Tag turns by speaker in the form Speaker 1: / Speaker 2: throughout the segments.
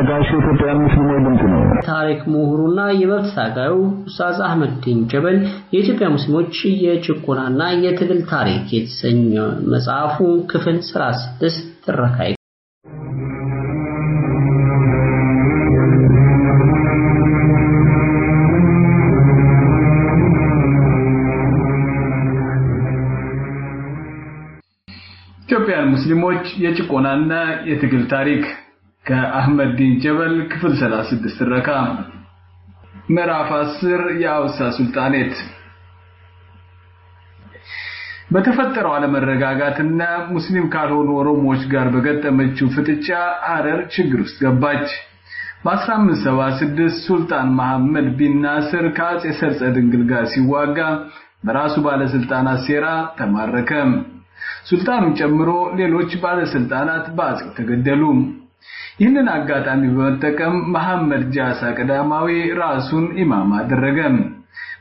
Speaker 1: ነጋሽ የኢትዮጵያ ሙስሊሞች ድምፅ ነው።
Speaker 2: ታሪክ ምሁሩና የመብት ታጋዩ ኡስታዝ አህመዲን ጀበል የኢትዮጵያ ሙስሊሞች የጭቆናና የትግል ታሪክ የተሰኘ መጽሐፉ ክፍል 36 ትረካ
Speaker 3: ኢትዮጵያን ሙስሊሞች የጭቆናና የትግል ታሪክ ከአህመድ ዲን ጀበል ክፍል 36 ትረካ ምዕራፍ 10 የአውሳ ሱልጣኔት በተፈጠረው አለመረጋጋትና ሙስሊም ካልሆኑ ኦሮሞዎች ጋር በገጠመችው ፍጥጫ ሐረር ችግር ውስጥ ገባች። በ1576 ሱልጣን መሐመድ ቢን ናስር ከአጼ ሰርጸ ድንግል ጋር ሲዋጋ በራሱ ባለስልጣናት ሴራ ተማረከ። ሱልጣኑን ጨምሮ ሌሎች ባለስልጣናት በአጼው ተገደሉ። ይህንን አጋጣሚ በመጠቀም መሐመድ ጃሳ ቀዳማዊ ራሱን ኢማም አደረገ።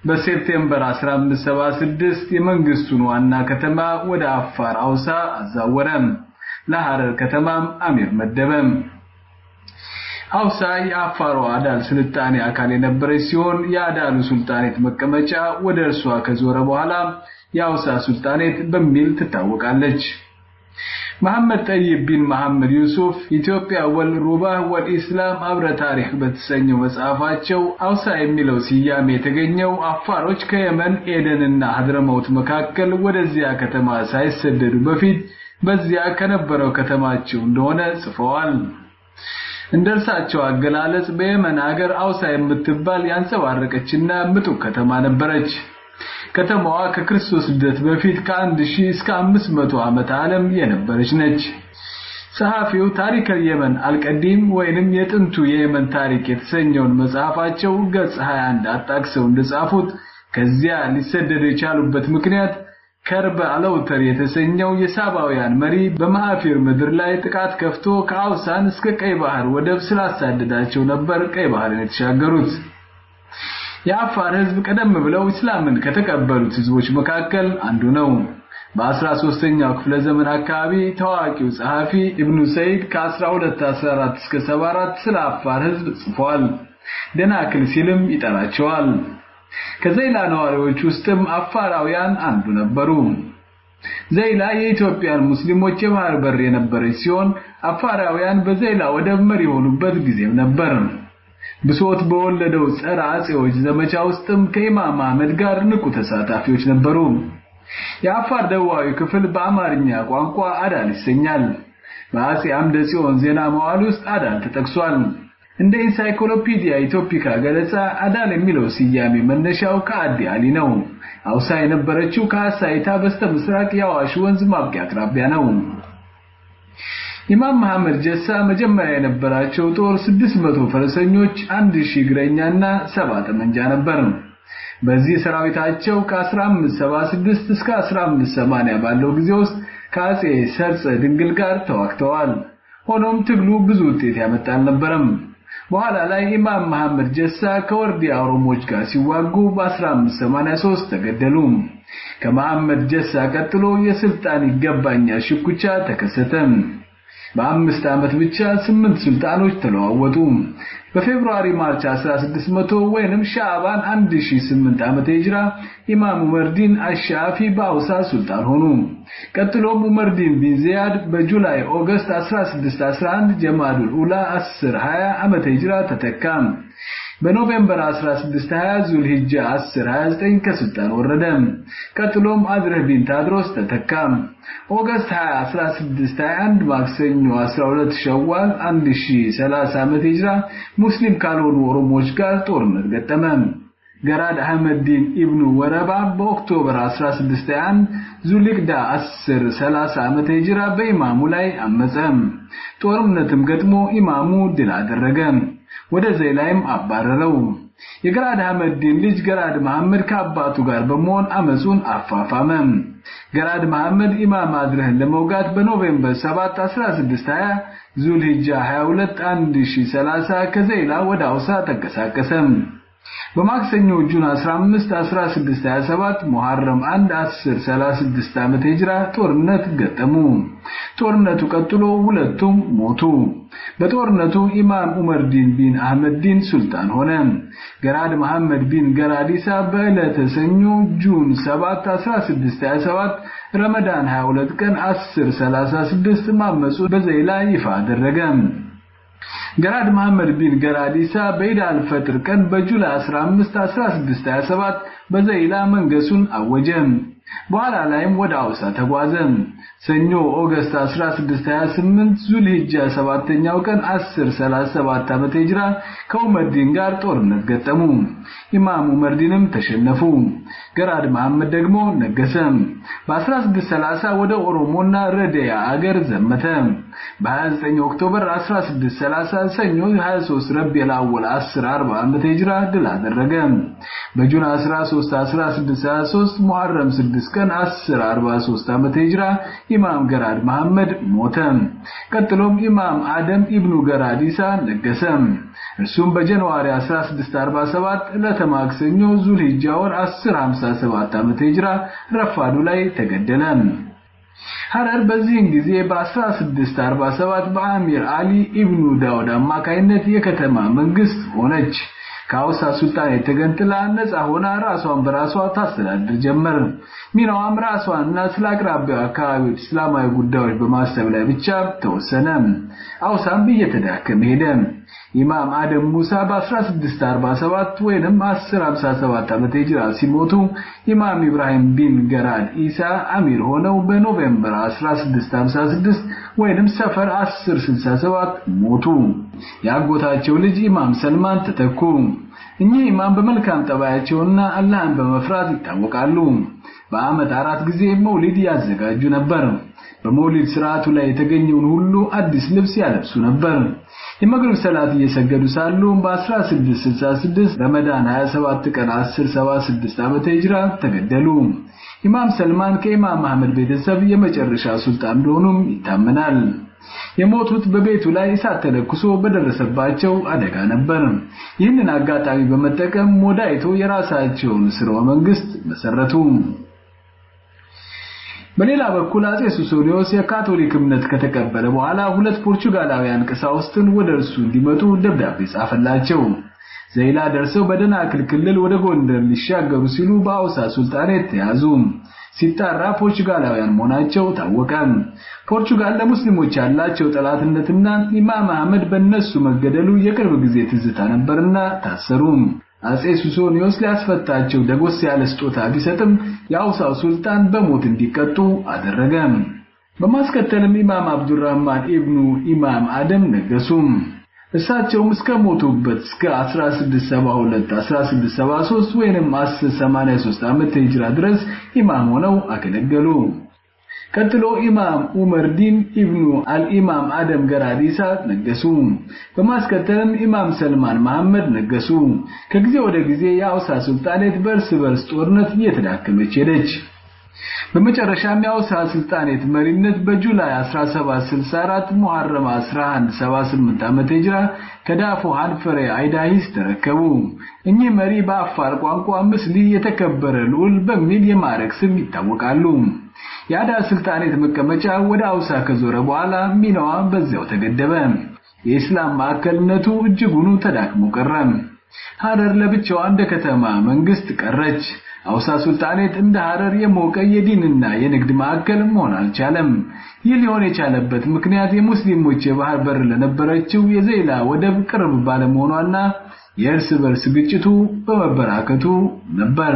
Speaker 3: በሴፕቴምበር 1576 የመንግስቱን ዋና ከተማ ወደ አፋር አውሳ አዛወረ። ለሐረር ከተማም አሚር መደበ። አውሳ የአፋሩ አዳል ስልጣኔ አካል የነበረች ሲሆን የአዳሉ ሱልጣኔት መቀመጫ ወደ እርሷ ከዞረ በኋላ የአውሳ ሱልጣኔት በሚል ትታወቃለች። መሐመድ ጠይብ ቢን መሐመድ ዩሱፍ ኢትዮጵያ ወል ሩባህ ወል ኢስላም አብረ ታሪክ በተሰኘው መጽሐፋቸው አውሳ የሚለው ስያሜ የተገኘው አፋሮች ከየመን ኤደንና ሀድረመውት መካከል ወደዚያ ከተማ ሳይሰደዱ በፊት በዚያ ከነበረው ከተማቸው እንደሆነ ጽፈዋል። እንደ እርሳቸው አገላለጽ በየመን አገር አውሳ የምትባል ያንጸባረቀችና ምጡቅ ከተማ ነበረች። ከተማዋ ከክርስቶስ ልደት በፊት ከአንድ ሺህ እስከ አምስት መቶ ዓመት ዓለም የነበረች ነች። ጸሐፊው ታሪክ የመን አልቀዲም ወይንም የጥንቱ የየመን ታሪክ የተሰኘውን መጽሐፋቸው ገጽ 21 አጣቅሰው እንደጻፉት ከዚያ ሊሰደዱ የቻሉበት ምክንያት ከርበ አለውተር የተሰኘው የሳባውያን መሪ በማዕፊር ምድር ላይ ጥቃት ከፍቶ ከአውሳን እስከ ቀይ ባህር ወደብ ስላሳደዳቸው ነበር ቀይ ባህርን የተሻገሩት። የአፋር ህዝብ ቀደም ብለው እስላምን ከተቀበሉት ህዝቦች መካከል አንዱ ነው። በ13ኛው ክፍለ ዘመን አካባቢ ታዋቂው ጸሐፊ ኢብኑ ሰይድ ከ1214 እስከ 74 ስለ አፋር ህዝብ ጽፏል። ደናክል ሲልም ይጠራቸዋል። ከዘይላ ነዋሪዎች ውስጥም አፋራውያን አንዱ ነበሩ። ዘይላ የኢትዮጵያን ሙስሊሞች የባህር በር የነበረች ሲሆን አፋራውያን በዘይላ ወደብ መሪ የሆኑበት ጊዜም ነበር። ብሶት በወለደው ጸረ አጼዎች ዘመቻ ውስጥም ከኢማም አህመድ ጋር ንቁ ተሳታፊዎች ነበሩ። የአፋር ደቡባዊ ክፍል በአማርኛ ቋንቋ አዳል ይሰኛል። በአጼ አምደ ጽዮን ዜና መዋዕል ውስጥ አዳል ተጠቅሷል። እንደ ኢንሳይክሎፒዲያ ኢትዮፒካ ገለጻ አዳል የሚለው ስያሜ መነሻው ከአዲ አሊ ነው። አውሳ የነበረችው ከአሳይታ በስተ ምስራቅ የአዋሽ ወንዝ ማብቂያ አቅራቢያ ነው። ኢማም መሐመድ ጀሳ መጀመሪያ የነበራቸው ጦር 600 ፈረሰኞች፣ 1000 እግረኛና 7 ጠመንጃ ነበር። በዚህ ሰራዊታቸው ከ1576 እስከ 1580 ባለው ጊዜ ውስጥ ከአጼ ሰርጸ ድንግል ጋር ተዋግተዋል። ሆኖም ትግሉ ብዙ ውጤት ያመጣ አልነበረም። በኋላ ላይ ኢማም መሐመድ ጀሳ ከወርዲያ ኦሮሞዎች ጋር ሲዋጉ በ1583 ተገደሉ። ከመሐመድ ጀሳ ቀጥሎ የስልጣን ይገባኛል ሽኩቻ ተከሰተ። በአምስት ዓመት ብቻ ስምንት ሱልጣኖች ተለዋወጡ። በ February March 1600 ወይንም ሻዕባን 1008 ዓመተ ሂጅራ ኢማም ዑመርዲን አሻፊ በአውሳ ሱልጣን ሆኑ። ቀጥሎም ዑመርዲን ቢን ዚያድ በ July August 1611 ጀማዱል ኡላ 1020 ዓመተ ሂጅራ ተተካ። በ November 1620 ዙልሂጃ 1029 ከስልጣን ወረደ። ቀጥሎም አድረህ ቢን ታድሮስ ተተካ። August 20 1621 ማክሰኞ 12 ሸዋል 1030 ዓመተ ሂጅራ ሙስሊም ካልሆኑ ኦሮሞዎች ጋር ጦርነት ገጠመ። ገራድ አህመድዲን ኢብኑ ወረባ በ October 1621 ዙልቅዳ 1030 ዓመተ ሂጅራ በኢማሙ ላይ አመፀ። ጦርነትም ገጥሞ ኢማሙ ድል አደረገ። ወደ ዘይላይም አባረረው። የገራድ አህመድዲን ልጅ ገራድ መሐመድ ከአባቱ ጋር በመሆን አመፁን አፋፋመ። ገራድ መሐመድ ኢማም አድረህን ለመውጋት በ November 7 1620 ዙልሂጃ 22 1030 ከዘይላ ወደ አውሳ ተንቀሳቀሰ። በማክሰኞ June 15 1627 ሙሐረም 1 10 36 ዓመተ ሂጅራ ጦርነት ገጠሙ። ጦርነቱ ቀጥሎ ሁለቱም ሞቱ። በጦርነቱ ኢማም ዑመር ዲን ቢን አህመድ ዲን ሱልጣን ሆነ። ገራድ መሐመድ ቢን ገራዲሳ በዕለተ ሰኞ June 7 1627 ረመዳን 22 ቀን 10 36 ማመፁ በዘይላ ይፋ አደረገ። ገራድ መሐመድ ቢን ገራዲሳ በኢድ አልፈጥር ቀን በ July 15 1627 በዘይላ መንገሱን አወጀ። በኋላ ላይም ወደ አውሳ ተጓዘ። ሰኞ August 1628 ዙልሂጃ ሰባተኛው ቀን 1037 ዓመተ ሂጅራ ከኡመርዲን ጋር ጦርነት ገጠሙ። ኢማም ኡመርዲንም ተሸነፉ። ገራድ መሐመድ ደግሞ ነገሰ። በ1630 ወደ ኦሮሞና ረደያ አገር ዘመተ። በ29 October 1630 ሰኞ 23 ረቢዑል አወል 1040 ዓመተ ሂጅራ ድል አደረገ። በ June 13 1623 ሙሐረም 6 ቀን 1043 ዓመተ ሂጅራ ኢማም ገራድ መሐመድ ሞተ። ቀጥሎም ኢማም አደም ኢብኑ ገራድ ኢሳ ነገሰ። እርሱም በጃንዋሪ 1647 ዕለተ ማክሰኞ ዙልሂጃ ወር 1057 ዓመተ ሂጅራ ረፋዱ ላይ ተገደለ። ሐረር በዚህን ጊዜ በ1647 በአሚር አሊ ኢብኑ ዳውድ አማካይነት የከተማ መንግስት ሆነች። ከአውሳ ሱልጣን የተገንጥላ ነፃ ሆና ራሷን በራሷ ታስተዳድር ጀመር። ሚናዋም ራሷንና ስለ አቅራቢያው አካባቢዎች እስላማዊ ጉዳዮች በማሰብ ላይ ብቻ ተወሰነ። አውሳም እየተዳከመ ሄደ። ኢማም አደም ሙሳ በ1647 ወይንም 1057 ዓመተ ሂጅራ ሲሞቱ ኢማም ኢብራሂም ቢን ገራድ ኢሳ አሚር ሆነው በ November 1656 ወይንም ሰፈር 1067 ሞቱ። የአጎታቸው ልጅ ኢማም ሰልማን ተተኩ። እኚህ ኢማም በመልካም ጠባያቸውና አላህን በመፍራት ይታወቃሉ። በአመት አራት ጊዜ መውሊድ ያዘጋጁ ነበር። በመውሊድ ስርዓቱ ላይ የተገኘውን ሁሉ አዲስ ልብስ ያለብሱ ነበር። የመግሪብ ሰላት እየሰገዱ ሳሉ በ1666 ረመዳን 27 ቀን 1076 ዓመተ ሂጅራ ተገደሉ። ኢማም ሰልማን ከኢማም አህመድ ቤተሰብ የመጨረሻ ሱልጣን እንደሆኑም ይታመናል። የሞቱት በቤቱ ላይ እሳት ተለኩሶ በደረሰባቸው አደጋ ነበር። ይህንን አጋጣሚ በመጠቀም ሞዳይቶ የራሳቸውን ስርወ መንግስት መሰረቱ። በሌላ በኩል አጼ ሱሶኒዮስ የካቶሊክ እምነት ከተቀበለ በኋላ ሁለት ፖርቹጋላውያን ቀሳውስትን ወደ እርሱ እንዲመጡ ደብዳቤ ጻፈላቸው። ዘይላ ደርሰው በደናክል ክልል ወደ ጎንደር ሊሻገሩ ሲሉ በአውሳ ሱልጣኔት ተያዙ። ሲጣራ ፖርቹጋላውያን መሆናቸው ታወቀ። ፖርቹጋል ለሙስሊሞች ያላቸው ጠላትነትና ኢማም አህመድ በእነሱ መገደሉ የቅርብ ጊዜ ትዝታ ነበርና ታሰሩ። አጼ ሱሶኒዮስ ሊያስፈታቸው ደጎስ ያለ ስጦታ ቢሰጥም የአውሳው ሱልጣን በሞት እንዲቀጡ አደረገ። በማስከተልም ኢማም አብዱራህማን ኢብኑ ኢማም አደም ነገሱ። እሳቸውም እስከ ሞቱበት እስከ 1672 1673 ወይንም 1083 ዓመተ ሂጅራ ድረስ ኢማም ሆነው አገለገሉ። ቀጥሎ ኢማም ዑመር ዲን ኢብኑ አልኢማም አደም ገራዲሳ ነገሱ። በማስከተልም ኢማም ሰልማን መሐመድ ነገሱ። ከጊዜ ወደ ጊዜ የአውሳ ሱልጣኔት በእርስ በርስ ጦርነት እየተዳከመች ሄደች። በመጨረሻም የአውሳ ሱልጣኔት መሪነት በጁላይ 1764 ሙሐረም 1178 ዓመተ ሂጅራ ከዳፎ ሀንፈሬ አይዳሂስ ተረከቡ። እኚህ መሪ በአፋር ቋንቋ ምስሊ የተከበረ ልዑል በሚል የማዕረግ ስም ይታወቃሉ። የአዳ ሱልጣኔት መቀመጫ ወደ አውሳ ከዞረ በኋላ ሚናዋ በዚያው ተገደበ። የኢስላም ማዕከልነቱ እጅጉኑ ተዳክሞ ቀረ። ሐረር ለብቻዋ እንደ ከተማ መንግስት ቀረች። አውሳ ሱልጣኔት እንደ ሐረር የሞቀ የዲንና የንግድ ማዕከል መሆን አልቻለም። ይህ ሊሆን የቻለበት ምክንያት የሙስሊሞች የባህር በር ለነበረችው የዘይላ ወደብ ቅርብ ባለመሆኗና የእርስ በርስ ግጭቱ በመበራከቱ ነበር።